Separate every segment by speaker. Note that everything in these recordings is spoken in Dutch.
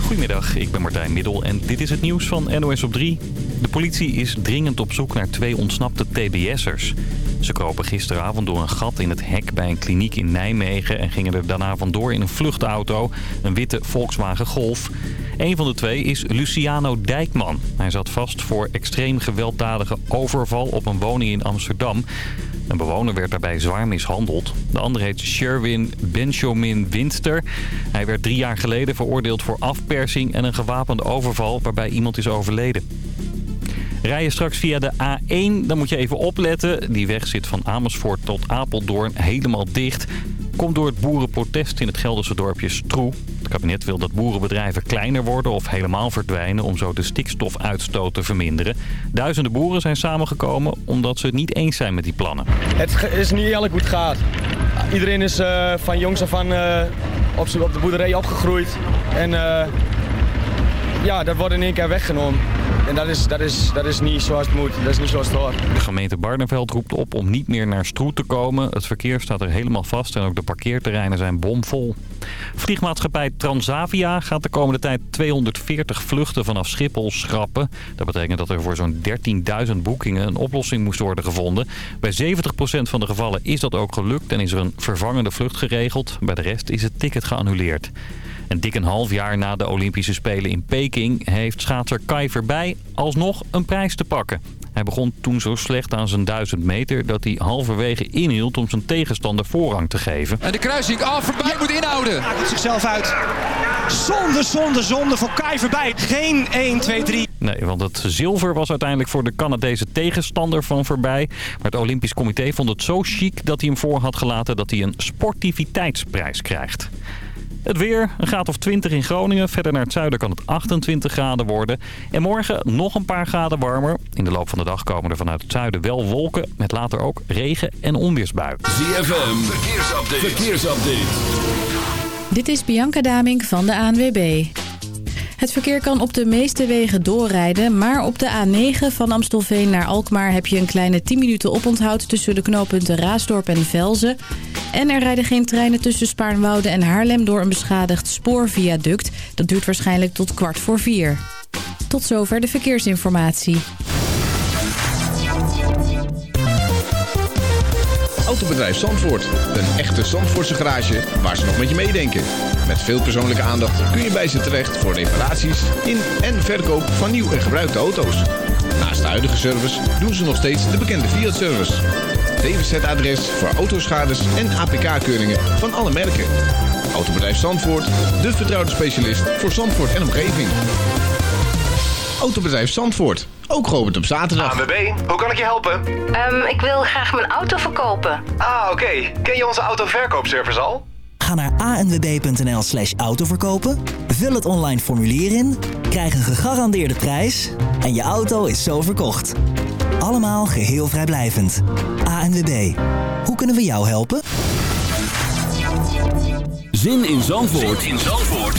Speaker 1: Goedemiddag, ik ben Martijn Middel en dit is het nieuws van NOS op 3. De politie is dringend op zoek naar twee ontsnapte TBS'ers. Ze kropen gisteravond door een gat in het hek bij een kliniek in Nijmegen... en gingen er daarna vandoor in een vluchtauto, een witte Volkswagen Golf. Een van de twee is Luciano Dijkman. Hij zat vast voor extreem gewelddadige overval op een woning in Amsterdam. Een bewoner werd daarbij zwaar mishandeld. De andere heet Sherwin Benjamin Winster. Hij werd drie jaar geleden veroordeeld voor afpersing en een gewapende overval waarbij iemand is overleden. Rij je straks via de A1, dan moet je even opletten. Die weg zit van Amersfoort tot Apeldoorn helemaal dicht. Komt door het boerenprotest in het Gelderse dorpje Stroe. Het kabinet wil dat boerenbedrijven kleiner worden of helemaal verdwijnen... om zo de stikstofuitstoot te verminderen. Duizenden boeren zijn samengekomen omdat ze het niet eens zijn met die plannen.
Speaker 2: Het is niet eerlijk hoe het gaat. Iedereen is uh, van jongs af aan uh, op, op de boerderij opgegroeid. En uh, ja, dat wordt in één keer weggenomen. En dat is, dat, is, dat is niet zoals het moet. Dat is niet zoals het hoort.
Speaker 1: De gemeente Barneveld roept op om niet meer naar Stroet te komen. Het verkeer staat er helemaal vast en ook de parkeerterreinen zijn bomvol. Vliegmaatschappij Transavia gaat de komende tijd 240 vluchten vanaf Schiphol schrappen. Dat betekent dat er voor zo'n 13.000 boekingen een oplossing moest worden gevonden. Bij 70% van de gevallen is dat ook gelukt en is er een vervangende vlucht geregeld. Bij de rest is het ticket geannuleerd. En dik een half jaar na de Olympische Spelen in Peking heeft schaatser Kai Verbij alsnog een prijs te pakken. Hij begon toen zo slecht aan zijn 1000 meter dat hij halverwege inhield om zijn tegenstander voorrang te geven.
Speaker 3: En de kruising, ah, oh, Verbij moet inhouden.
Speaker 4: Hij doet zichzelf uit. Zonde, zonde, zonde voor Kai Verbij. Geen 1, 2, 3.
Speaker 1: Nee, want het zilver was uiteindelijk voor de Canadese tegenstander van Verbij. Maar het Olympisch Comité vond het zo chic dat hij hem voor had gelaten dat hij een sportiviteitsprijs krijgt. Het weer, een graad of 20 in Groningen. Verder naar het zuiden kan het 28 graden worden. En morgen nog een paar graden warmer. In de loop van de dag komen er vanuit het zuiden wel wolken. Met later ook regen en onweersbui.
Speaker 5: ZFM, verkeersupdate. verkeersupdate.
Speaker 6: Dit is Bianca Daming van de ANWB. Het verkeer kan op de meeste wegen doorrijden, maar op de A9 van Amstelveen naar Alkmaar heb je een kleine 10 minuten oponthoud tussen de knooppunten Raasdorp en Velzen. En er rijden geen treinen tussen Spaarnwoude en Haarlem door een beschadigd spoorviaduct. Dat duurt waarschijnlijk tot kwart voor vier. Tot zover de verkeersinformatie.
Speaker 7: Autobedrijf Zandvoort. Een echte Zandvoortse garage waar ze nog met je meedenken. Met veel persoonlijke aandacht kun je bij ze terecht voor reparaties in en verkoop van nieuw en gebruikte auto's. Naast de huidige service doen ze nog steeds de bekende Fiat-service. DWZ-adres voor autoschades en APK-keuringen van alle merken. Autobedrijf Zandvoort, de vertrouwde specialist voor Zandvoort en omgeving. Autobedrijf Zandvoort, ook geopend op zaterdag.
Speaker 8: ANWB, hoe kan ik je helpen?
Speaker 9: Um, ik wil graag mijn auto verkopen.
Speaker 8: Ah, oké. Okay. Ken je onze autoverkoopservice al?
Speaker 10: Ga naar anwb.nl slash autoverkopen, vul het online formulier in, krijg een gegarandeerde prijs en je auto is zo verkocht. Allemaal geheel vrijblijvend. ANWB, hoe kunnen we jou helpen?
Speaker 5: Zin in Zandvoort, zin in Zandvoort.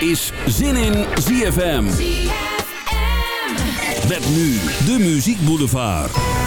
Speaker 5: is Zin in ZFM. ZFM. Met nu de Muziek Boulevard.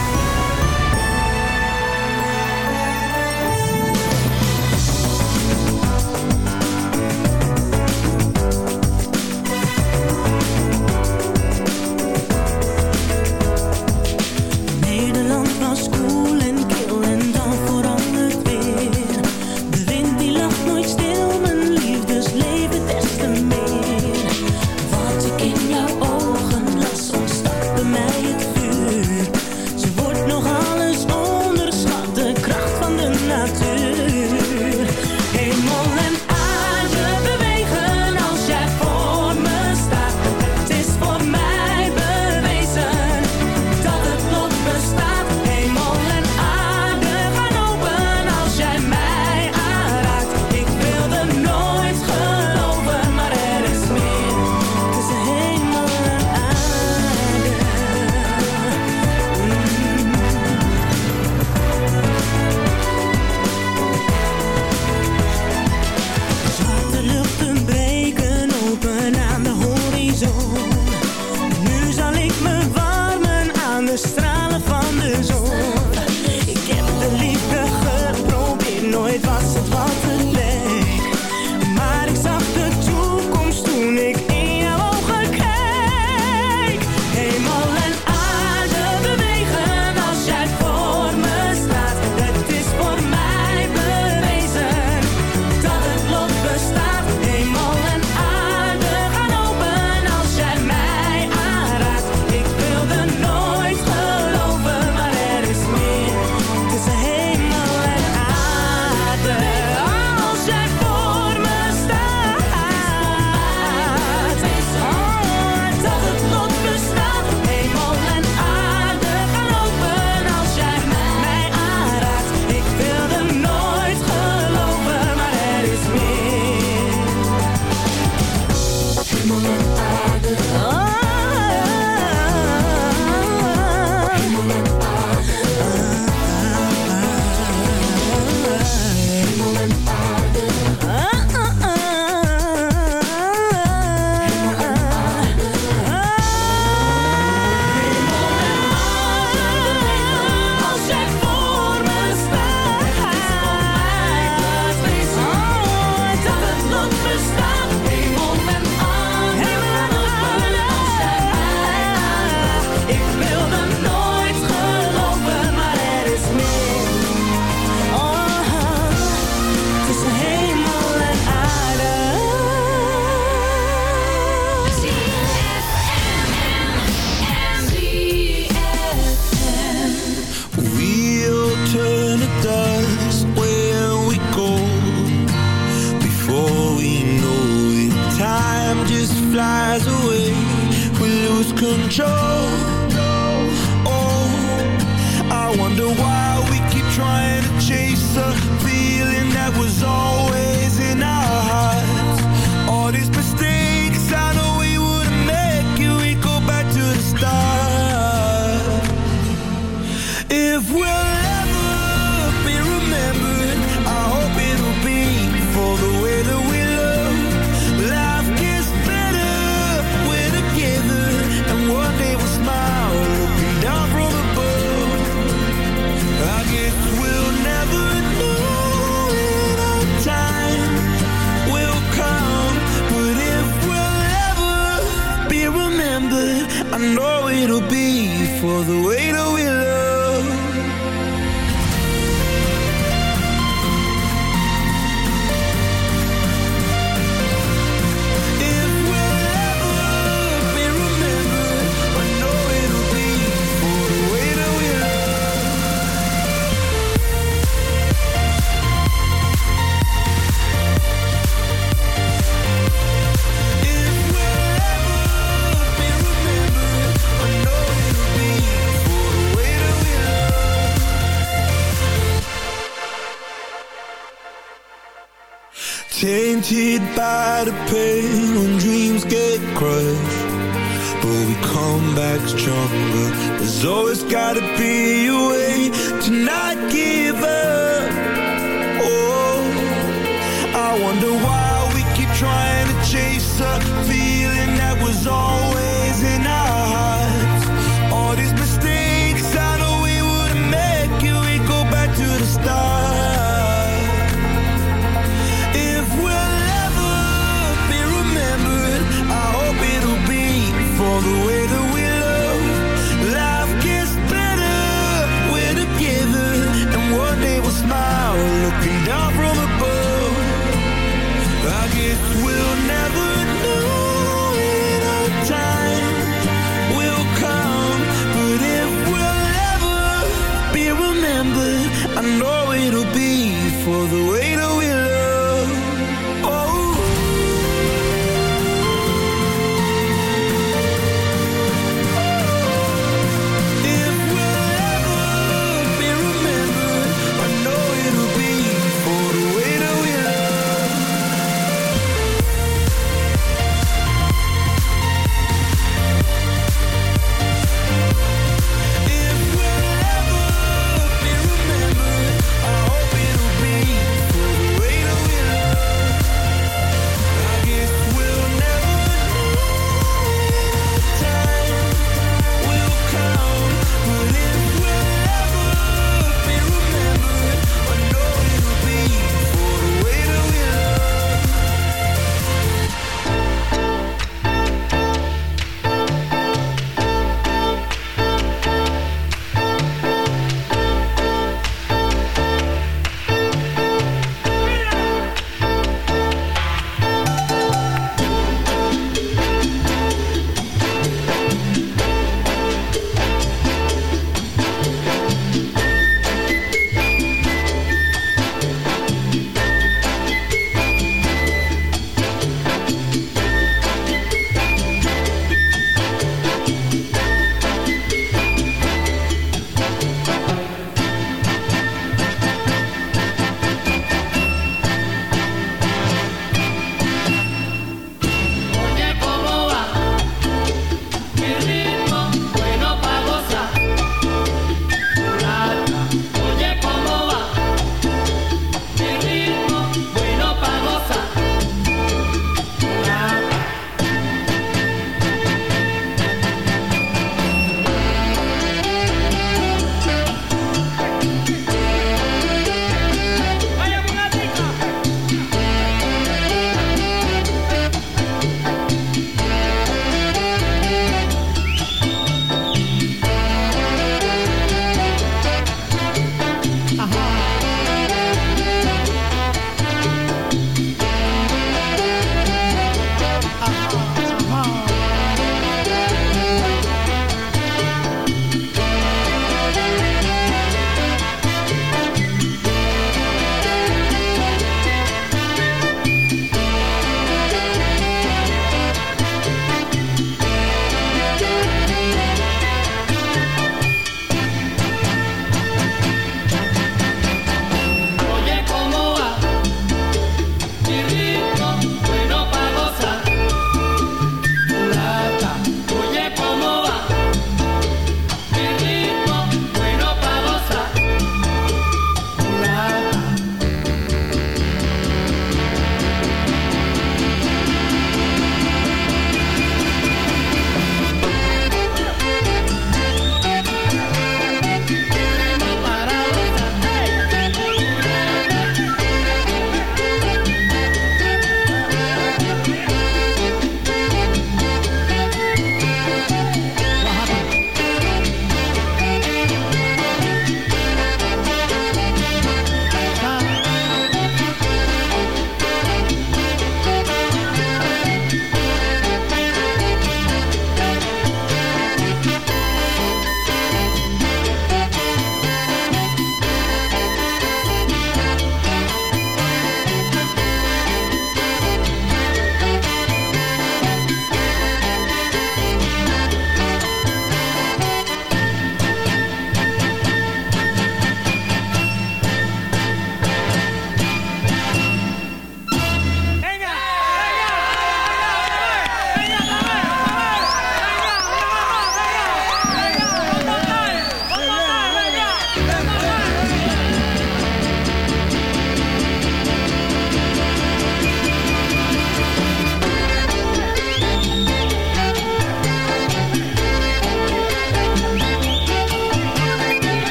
Speaker 11: for the weight of pain when dreams get crushed. But we come back stronger. There's always gotta be a way
Speaker 5: Tonight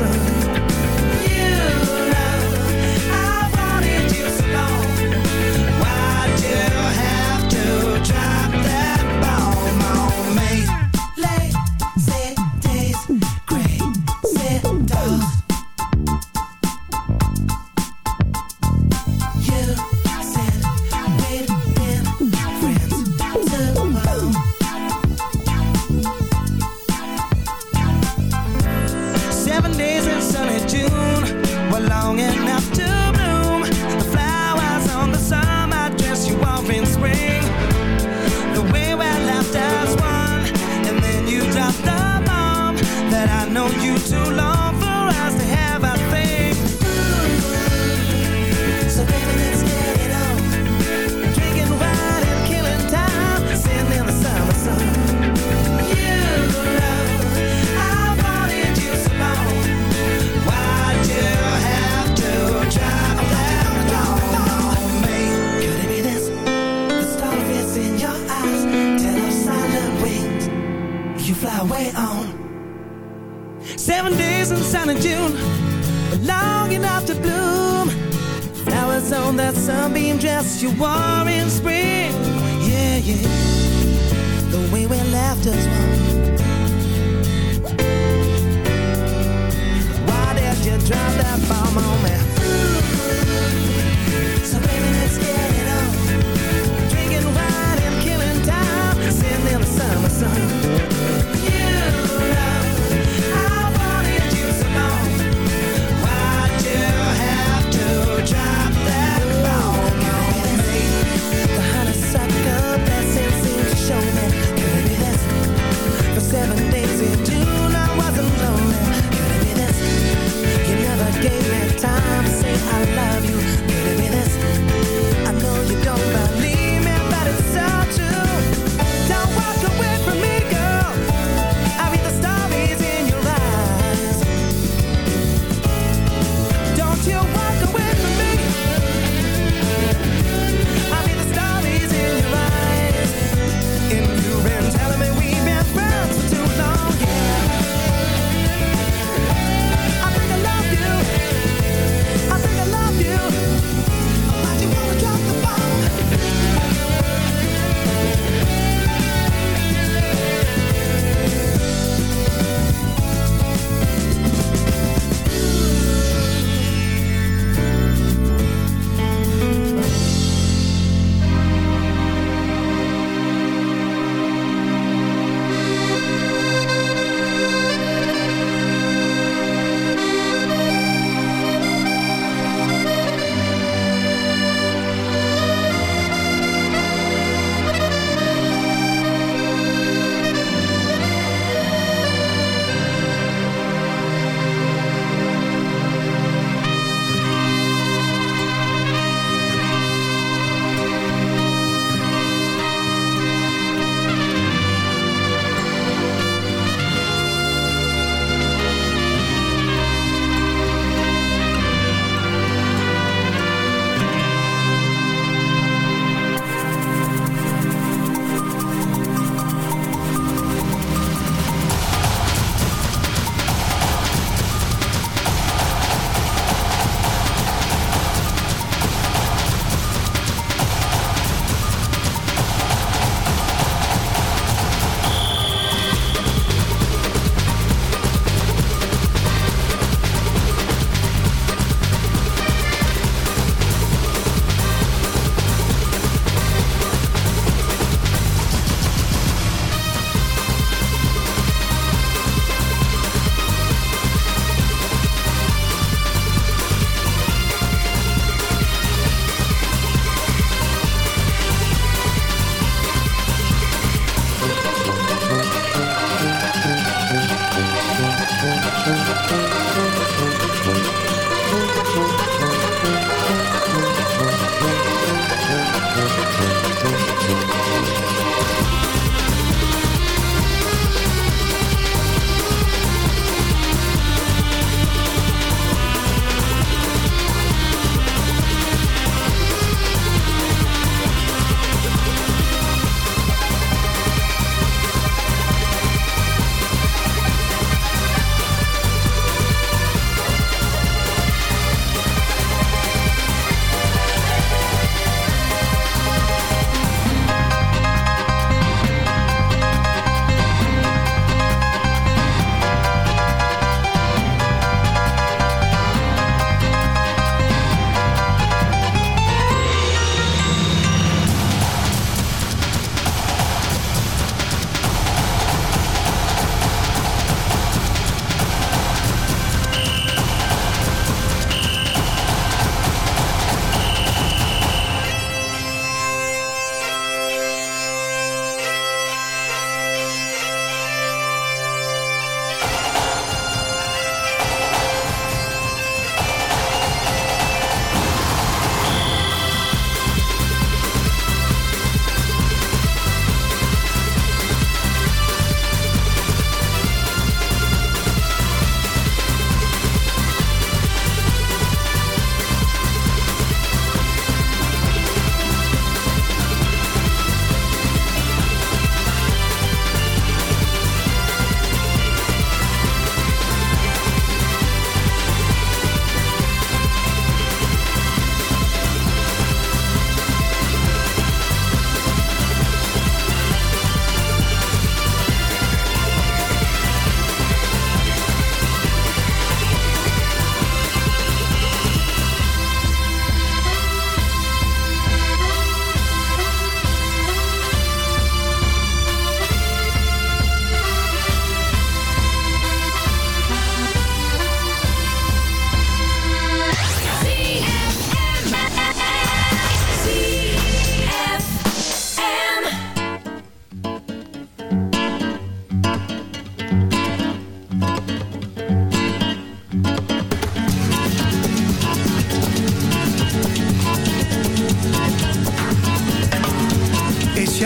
Speaker 12: sun.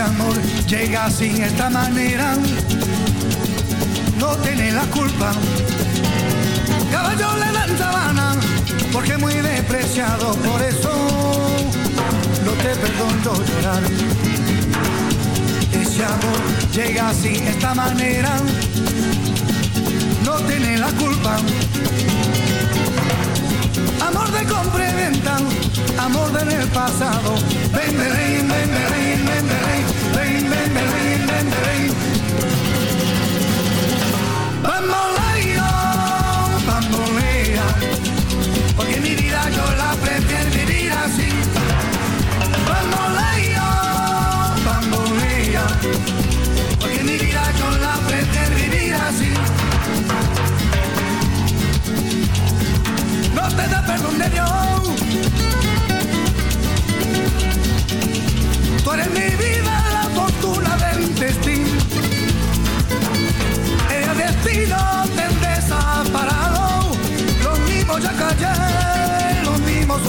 Speaker 13: Amor llega sin esta manera, no tiene la culpa. Caballo le dan sabana, porque muy despreciado, por eso no te perdono llorar. Ese amor llega así, esta manera, no tiene la culpa. Amor de compra y venta, amor del pasado. Ven, ven, ven, Tangerine, tangerine. Bamboleo, bambolea. Porque mi vida yo la prefiero vivir así. Bamboleo, bambolea. Porque mi vida yo la prefiero vivir así. No te da perdón de Dios.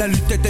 Speaker 14: La lutte était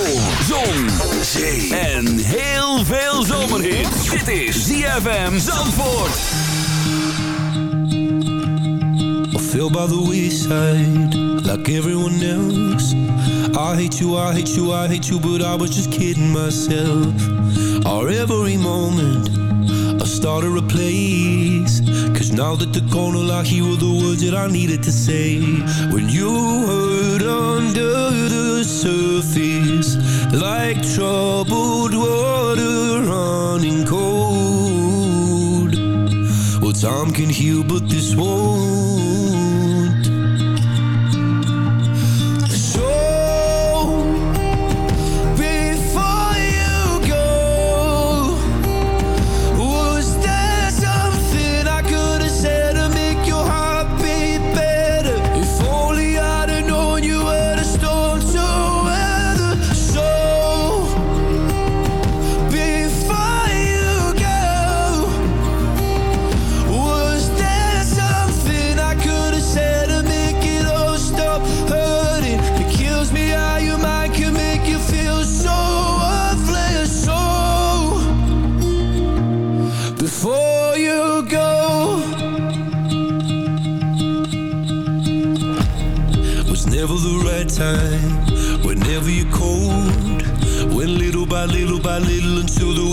Speaker 5: Voor zon, en heel veel zomerhit. Dit is ZFM Zandvoort.
Speaker 11: I feel by the wayside like everyone else. I hate you, I hate you, I hate you, but I was just kidding myself. Our every moment I started a place. Cause now that the corner I hear the words that I needed to say. When you hurt under the surface, like troubled water running cold. Well, time can heal, but this won't.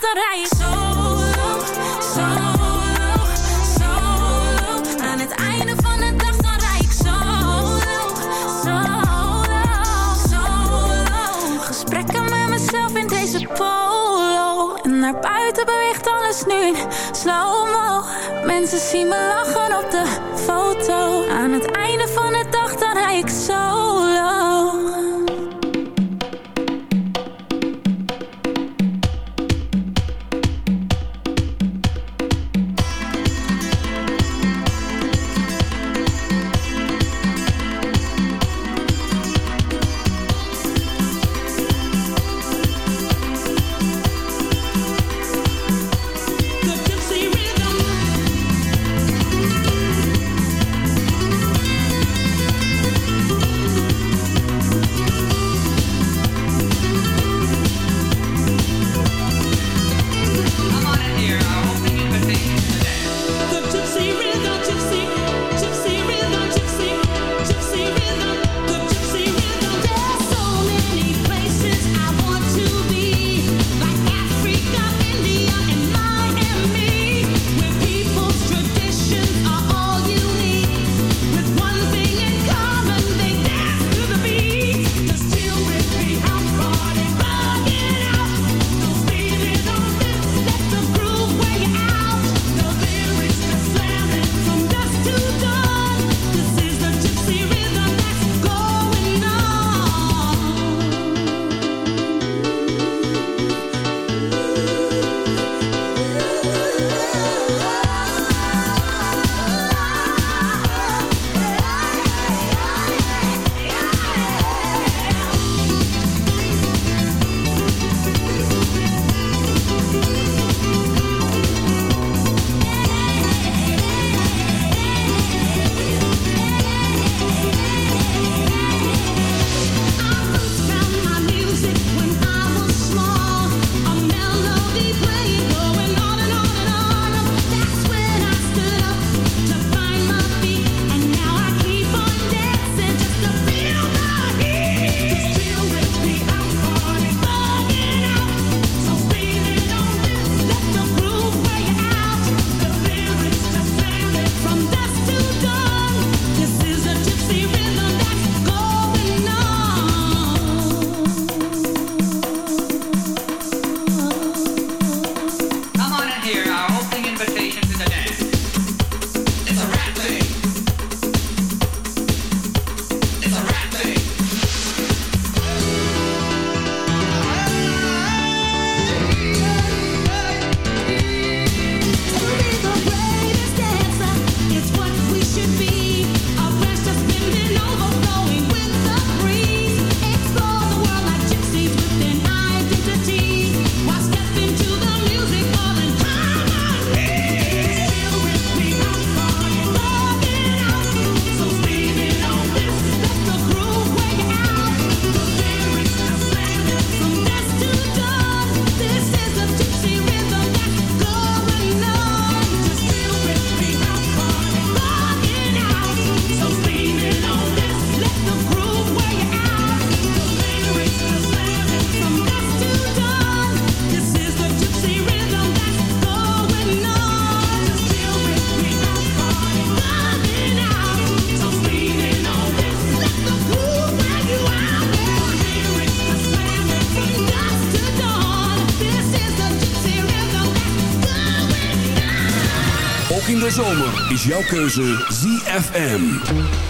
Speaker 15: dan rij ik solo Solo, solo Aan het einde van de dag dan rij ik solo Solo, solo Gesprekken met mezelf in deze polo. En naar buiten beweegt alles nu slow-mo. Mensen zien me lachen op de foto. Aan het einde van de dag dan rij ik solo
Speaker 5: is jouw keuze ZFM.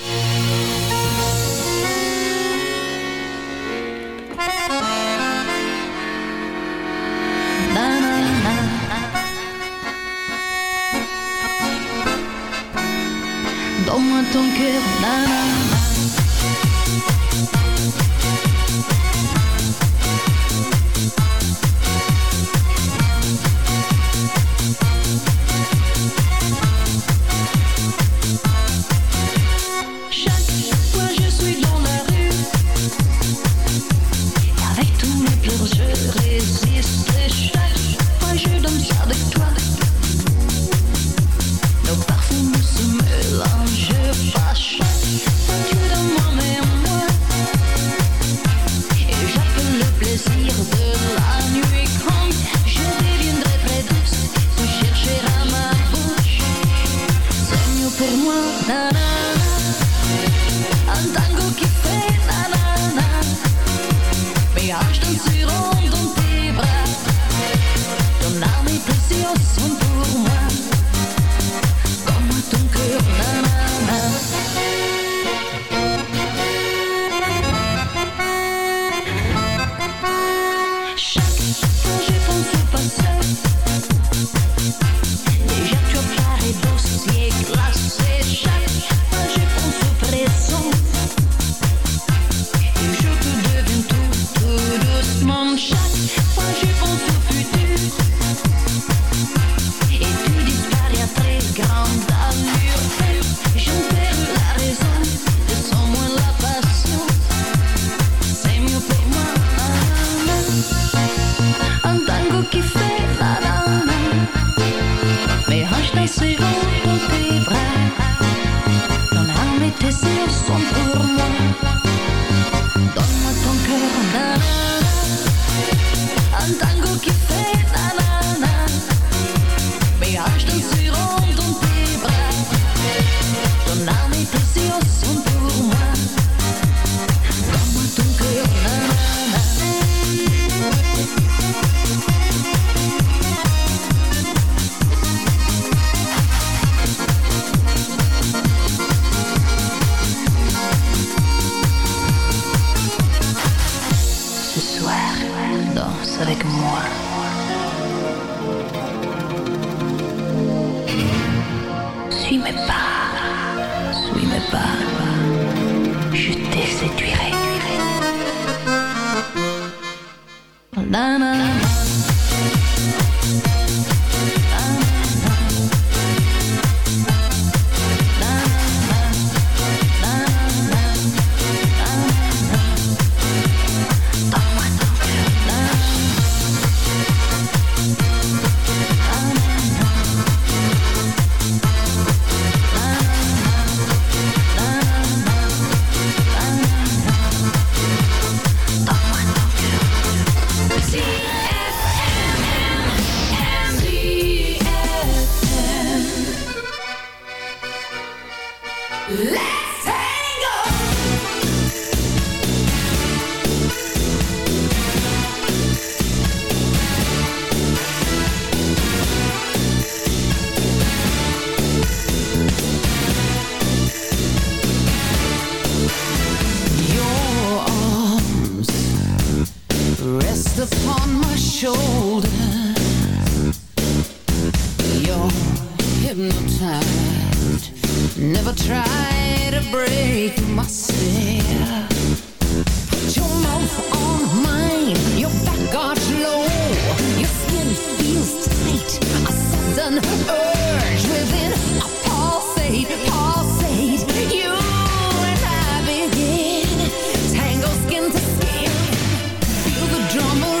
Speaker 5: drum